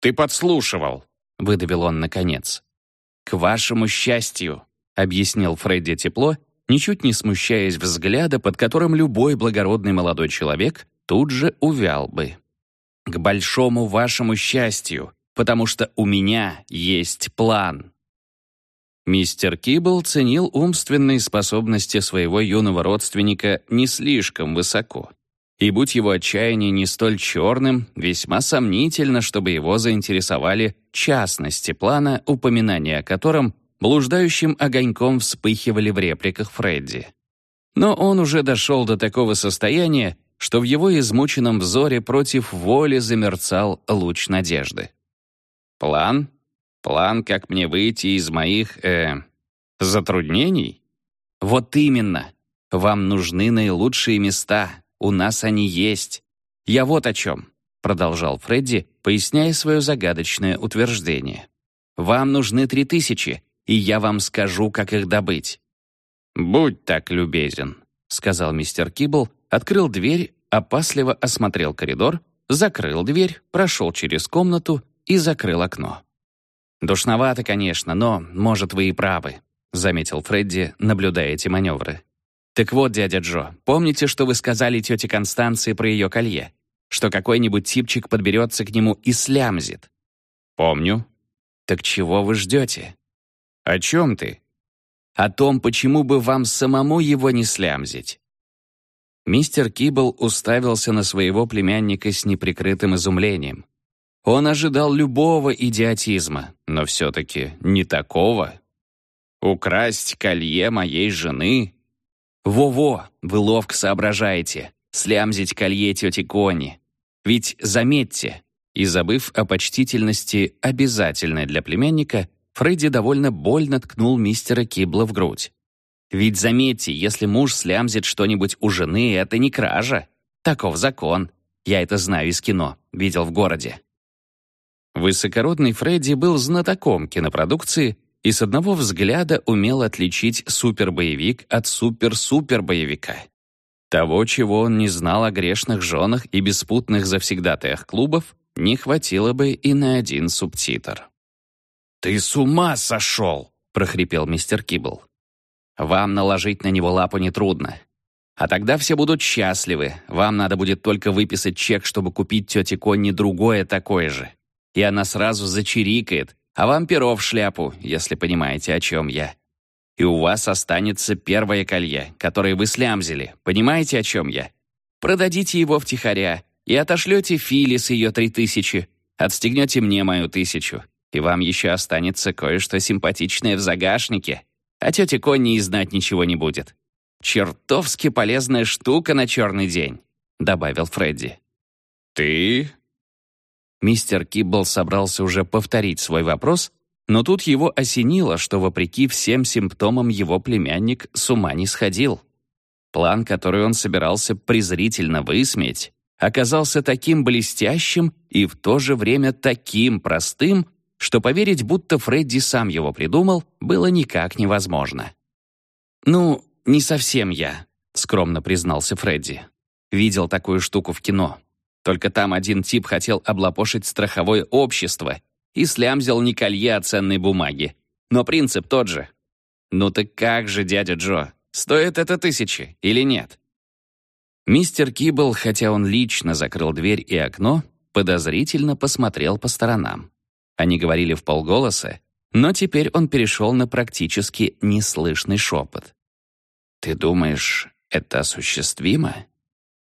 ты подслушивал», — выдавил он наконец. «К вашему счастью», — объяснил Фредди тепло ничуть не смущаясь взгляда, под которым любой благородный молодой человек тут же увял бы. «К большому вашему счастью, потому что у меня есть план». Мистер Кибл ценил умственные способности своего юного родственника не слишком высоко. И будь его отчаяние не столь черным, весьма сомнительно, чтобы его заинтересовали частности плана, упоминания о котором блуждающим огоньком вспыхивали в репликах Фредди. Но он уже дошел до такого состояния, что в его измученном взоре против воли замерцал луч надежды. «План? План, как мне выйти из моих, э, затруднений? Вот именно. Вам нужны наилучшие места, у нас они есть. Я вот о чем», — продолжал Фредди, поясняя свое загадочное утверждение. «Вам нужны три тысячи, и я вам скажу, как их добыть». «Будь так любезен», — сказал мистер Кибл, открыл дверь, опасливо осмотрел коридор, закрыл дверь, прошел через комнату и закрыл окно. «Душновато, конечно, но, может, вы и правы», — заметил Фредди, наблюдая эти маневры. «Так вот, дядя Джо, помните, что вы сказали тете Констанции про ее колье? Что какой-нибудь типчик подберется к нему и слямзит?» «Помню». «Так чего вы ждете? «О чем ты?» «О том, почему бы вам самому его не слямзить». Мистер Кибл уставился на своего племянника с неприкрытым изумлением. Он ожидал любого идиотизма, но все-таки не такого. «Украсть колье моей жены? Во-во, вы ловко соображаете. Слямзить колье тети Кони. Ведь, заметьте, и забыв о почтительности, обязательной для племянника, Фредди довольно больно ткнул мистера Кибла в грудь. Ведь заметьте, если муж слямзит что-нибудь у жены, это не кража. Таков закон. Я это знаю из кино, видел в городе. Высокородный Фредди был знатоком кинопродукции и с одного взгляда умел отличить супербоевик от супер-супер-боевика. Того, чего он не знал о грешных женах и беспутных завсегдатаях клубов, не хватило бы и на один субтитр. «Ты с ума сошел!» — прохрипел мистер Кибл. «Вам наложить на него лапу нетрудно. А тогда все будут счастливы. Вам надо будет только выписать чек, чтобы купить тете Конни другое такое же. И она сразу зачирикает, а вам перо в шляпу, если понимаете, о чем я. И у вас останется первое колье, которое вы слямзили. Понимаете, о чем я? Продадите его втихаря и отошлете Фили с ее три тысячи. Отстегнете мне мою тысячу. И вам еще останется кое-что симпатичное в загашнике. А тете Конни и знать ничего не будет. «Чертовски полезная штука на черный день», — добавил Фредди. «Ты?» Мистер Киббл собрался уже повторить свой вопрос, но тут его осенило, что, вопреки всем симптомам, его племянник с ума не сходил. План, который он собирался презрительно высмеять, оказался таким блестящим и в то же время таким простым, что поверить, будто Фредди сам его придумал, было никак невозможно. «Ну, не совсем я», — скромно признался Фредди. «Видел такую штуку в кино. Только там один тип хотел облапошить страховое общество и слямзил не колье, а ценной бумаги. Но принцип тот же. Ну так как же, дядя Джо, стоит это тысячи или нет?» Мистер Кибл, хотя он лично закрыл дверь и окно, подозрительно посмотрел по сторонам. Они говорили в полголоса, но теперь он перешел на практически неслышный шепот. «Ты думаешь, это осуществимо?»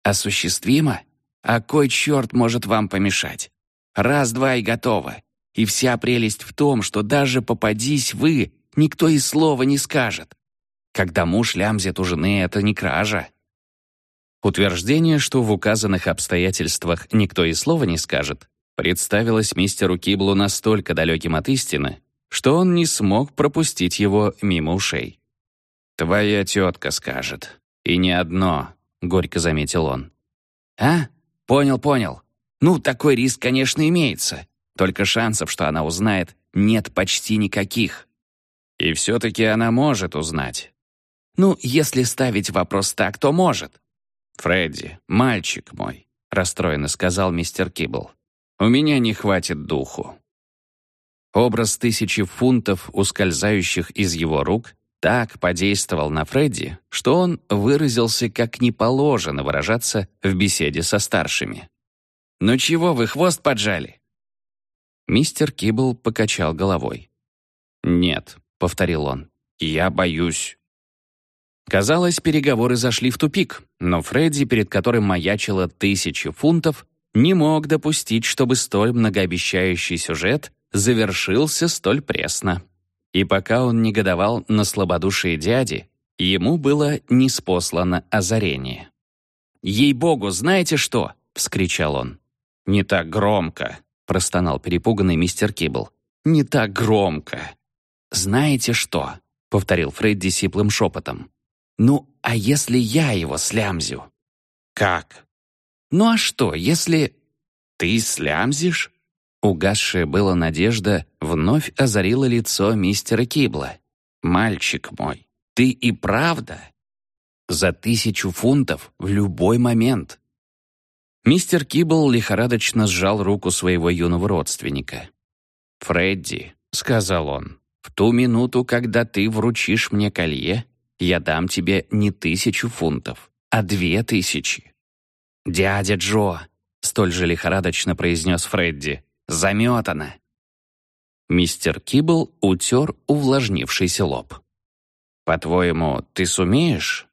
«Осуществимо? А кой черт может вам помешать? Раз-два и готово. И вся прелесть в том, что даже попадись вы, никто и слова не скажет. Когда муж лямзит у жены, это не кража, Утверждение, что в указанных обстоятельствах никто и слова не скажет, представилось мистеру Киблу настолько далеким от истины, что он не смог пропустить его мимо ушей. «Твоя тетка скажет. И не одно», — горько заметил он. «А? Понял, понял. Ну, такой риск, конечно, имеется. Только шансов, что она узнает, нет почти никаких. И все-таки она может узнать. Ну, если ставить вопрос так, то может. «Фредди, мальчик мой», — расстроенно сказал мистер Кибл, «у меня не хватит духу». Образ тысячи фунтов, ускользающих из его рук, так подействовал на Фредди, что он выразился как не положено выражаться в беседе со старшими. «Ну чего вы хвост поджали?» Мистер Кибл покачал головой. «Нет», — повторил он, — «я боюсь». Казалось, переговоры зашли в тупик, но Фредди, перед которым маячило тысячи фунтов, не мог допустить, чтобы столь многообещающий сюжет завершился столь пресно. И пока он негодовал на слабодушие дяди, ему было неспослано озарение. «Ей-богу, знаете что?» — вскричал он. «Не так громко», — простонал перепуганный мистер Кибл. «Не так громко». «Знаете что?» — повторил Фредди сиплым шепотом. Ну, а если я его слямзю? Как? Ну а что, если... Ты слямзишь? Угасшая была надежда вновь озарила лицо мистера Кибла. «Мальчик мой, ты и правда?» «За тысячу фунтов в любой момент». Мистер Кибл лихорадочно сжал руку своего юного родственника. «Фредди», — сказал он, — «в ту минуту, когда ты вручишь мне колье, я дам тебе не тысячу фунтов, а две тысячи». «Дядя Джо», — столь же лихорадочно произнес Фредди, — «заметано». Мистер Кибл утер увлажнившийся лоб. «По-твоему, ты сумеешь?»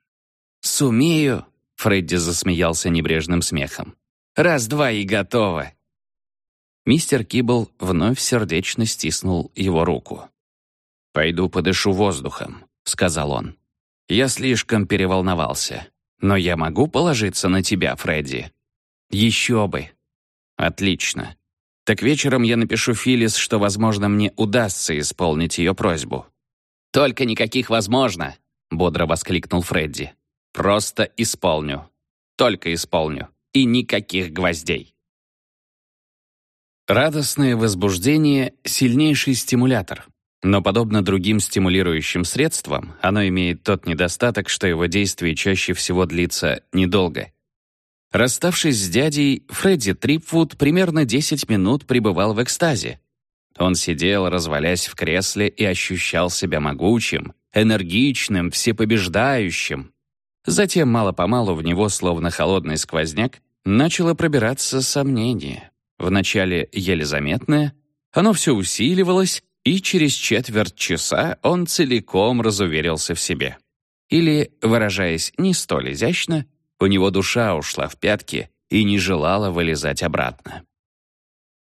«Сумею», — Фредди засмеялся небрежным смехом. «Раз-два и готово». Мистер Кибл вновь сердечно стиснул его руку. «Пойду подышу воздухом», — сказал он. Я слишком переволновался. Но я могу положиться на тебя, Фредди? Еще бы. Отлично. Так вечером я напишу Филис, что, возможно, мне удастся исполнить ее просьбу. Только никаких «возможно», — бодро воскликнул Фредди. Просто исполню. Только исполню. И никаких гвоздей. Радостное возбуждение — сильнейший стимулятор. Но, подобно другим стимулирующим средствам, оно имеет тот недостаток, что его действие чаще всего длится недолго. Расставшись с дядей, Фредди Трипвуд примерно 10 минут пребывал в экстазе. Он сидел, развалясь в кресле, и ощущал себя могучим, энергичным, всепобеждающим. Затем мало-помалу в него, словно холодный сквозняк, начало пробираться сомнение. Вначале еле заметное, оно все усиливалось, и через четверть часа он целиком разуверился в себе. Или, выражаясь не столь изящно, у него душа ушла в пятки и не желала вылезать обратно.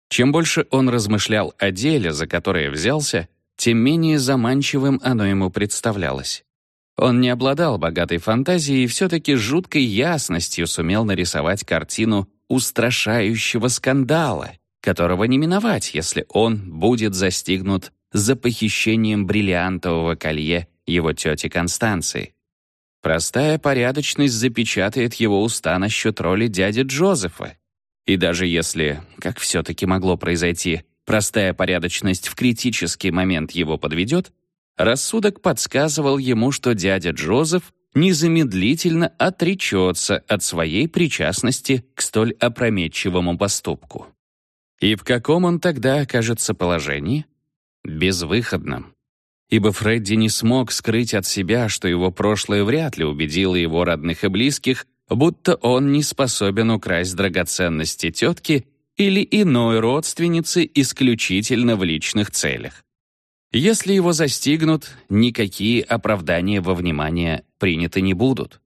Чем больше он размышлял о деле, за которое взялся, тем менее заманчивым оно ему представлялось. Он не обладал богатой фантазией и все-таки жуткой ясностью сумел нарисовать картину устрашающего скандала, которого не миновать, если он будет застигнут за похищением бриллиантового колье его тети Констанции. Простая порядочность запечатает его уста насчет роли дяди Джозефа. И даже если, как все-таки могло произойти, простая порядочность в критический момент его подведет, рассудок подсказывал ему, что дядя Джозеф незамедлительно отречется от своей причастности к столь опрометчивому поступку. И в каком он тогда окажется положении? Безвыходном. Ибо Фредди не смог скрыть от себя, что его прошлое вряд ли убедило его родных и близких, будто он не способен украсть драгоценности тетки или иной родственницы исключительно в личных целях. Если его застигнут, никакие оправдания во внимание приняты не будут.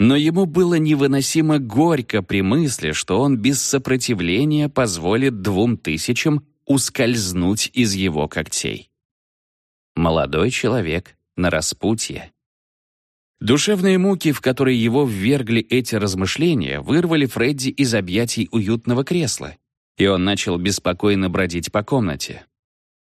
Но ему было невыносимо горько при мысли, что он без сопротивления позволит двум тысячам ускользнуть из его когтей. Молодой человек на распутье. Душевные муки, в которые его ввергли эти размышления, вырвали Фредди из объятий уютного кресла, и он начал беспокойно бродить по комнате.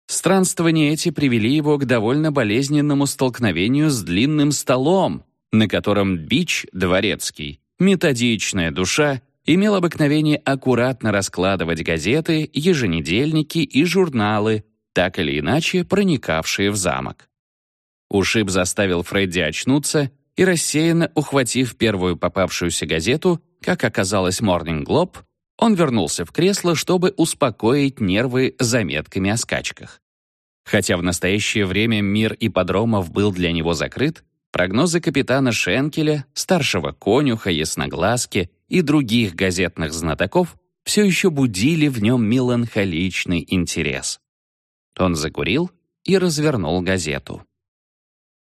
Странствования эти привели его к довольно болезненному столкновению с длинным столом, на котором Бич, дворецкий, методичная душа, имел обыкновение аккуратно раскладывать газеты, еженедельники и журналы, так или иначе проникавшие в замок. Ушиб заставил Фредди очнуться и, рассеянно ухватив первую попавшуюся газету, как оказалось Morning Globe, он вернулся в кресло, чтобы успокоить нервы заметками о скачках. Хотя в настоящее время мир ипподромов был для него закрыт, прогнозы капитана Шенкеля, старшего конюха, ясноглазки и других газетных знатоков все еще будили в нем меланхоличный интерес. Он закурил и развернул газету.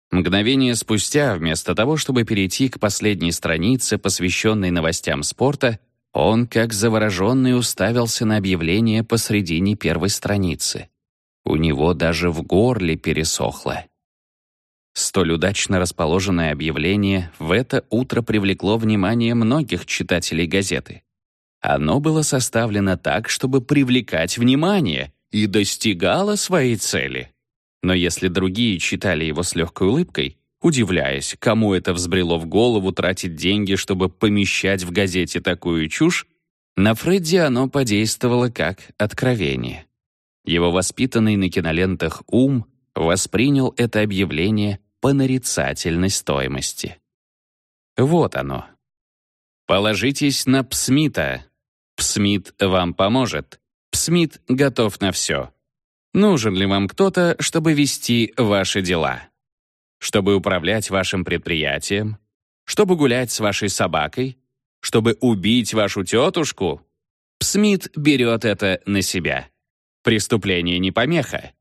Мгновение спустя, вместо того, чтобы перейти к последней странице, посвященной новостям спорта, он, как завороженный, уставился на объявление посредине первой страницы. У него даже в горле пересохло. Столь удачно расположенное объявление в это утро привлекло внимание многих читателей газеты. Оно было составлено так, чтобы привлекать внимание и достигало своей цели. Но если другие читали его с легкой улыбкой, удивляясь, кому это взбрело в голову тратить деньги, чтобы помещать в газете такую чушь, на Фредди оно подействовало как откровение. Его воспитанный на кинолентах ум воспринял это объявление по нарицательной стоимости. Вот оно. Положитесь на Псмита. Псмит вам поможет. Псмит готов на все. Нужен ли вам кто-то, чтобы вести ваши дела? чтобы управлять вашим предприятием, чтобы гулять с вашей собакой, чтобы убить вашу тетушку, Смит берет это на себя. Преступление не помеха.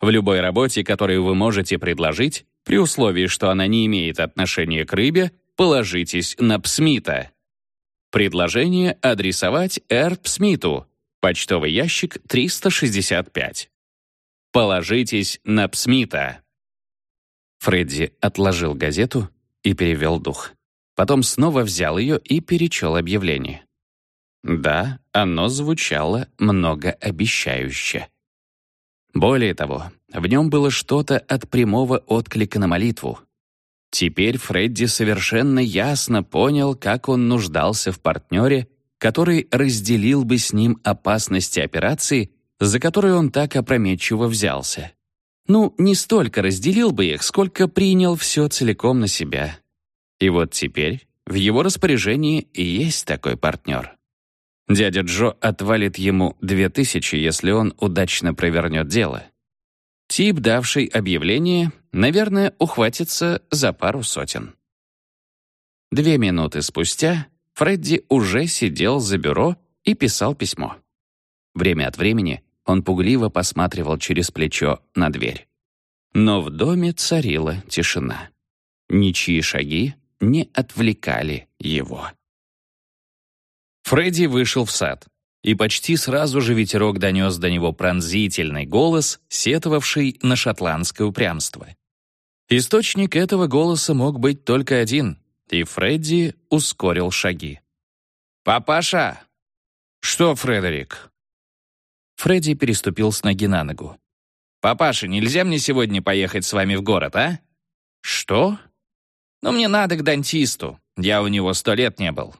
В любой работе, которую вы можете предложить, при условии, что она не имеет отношения к рыбе, положитесь на Псмита. Предложение адресовать Р. Псмиту, почтовый ящик 365. Положитесь на Псмита. Фредди отложил газету и перевел дух. Потом снова взял ее и перечел объявление. Да, оно звучало многообещающе. Более того, в нем было что-то от прямого отклика на молитву. Теперь Фредди совершенно ясно понял, как он нуждался в партнере, который разделил бы с ним опасности операции, за которую он так опрометчиво взялся. Ну, не столько разделил бы их, сколько принял все целиком на себя. И вот теперь в его распоряжении есть такой партнер. Дядя Джо отвалит ему две тысячи, если он удачно провернет дело. Тип, давший объявление, наверное, ухватится за пару сотен. Две минуты спустя Фредди уже сидел за бюро и писал письмо. Время от времени он пугливо посматривал через плечо на дверь. Но в доме царила тишина. Ничьи шаги не отвлекали его. Фредди вышел в сад, и почти сразу же ветерок донес до него пронзительный голос, сетовавший на шотландское упрямство. Источник этого голоса мог быть только один, и Фредди ускорил шаги. «Папаша!» «Что, Фредерик?» Фредди переступил с ноги на ногу. «Папаша, нельзя мне сегодня поехать с вами в город, а?» «Что?» «Ну, мне надо к дантисту. Я у него сто лет не был».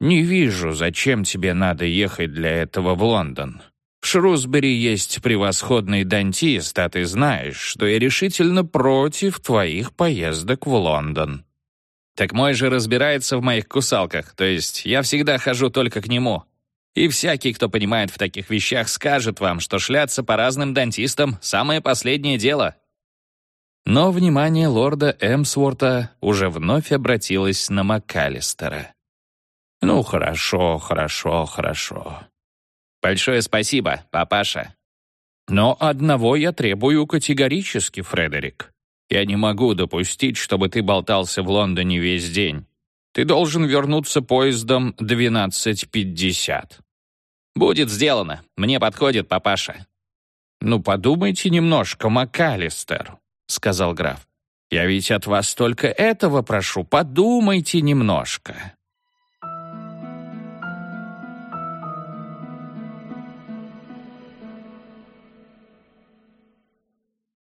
«Не вижу, зачем тебе надо ехать для этого в Лондон. В Шрусбери есть превосходный дантист, а ты знаешь, что я решительно против твоих поездок в Лондон». «Так мой же разбирается в моих кусалках, то есть я всегда хожу только к нему. И всякий, кто понимает в таких вещах, скажет вам, что шляться по разным дантистам — самое последнее дело». Но внимание лорда Эмсворта уже вновь обратилось на МакКаллистера. «Ну, хорошо, хорошо, хорошо». «Большое спасибо, папаша». «Но одного я требую категорически, Фредерик. Я не могу допустить, чтобы ты болтался в Лондоне весь день. Ты должен вернуться поездом 12.50». «Будет сделано. Мне подходит папаша». «Ну, подумайте немножко, МакАлистер», — сказал граф. «Я ведь от вас только этого прошу. Подумайте немножко».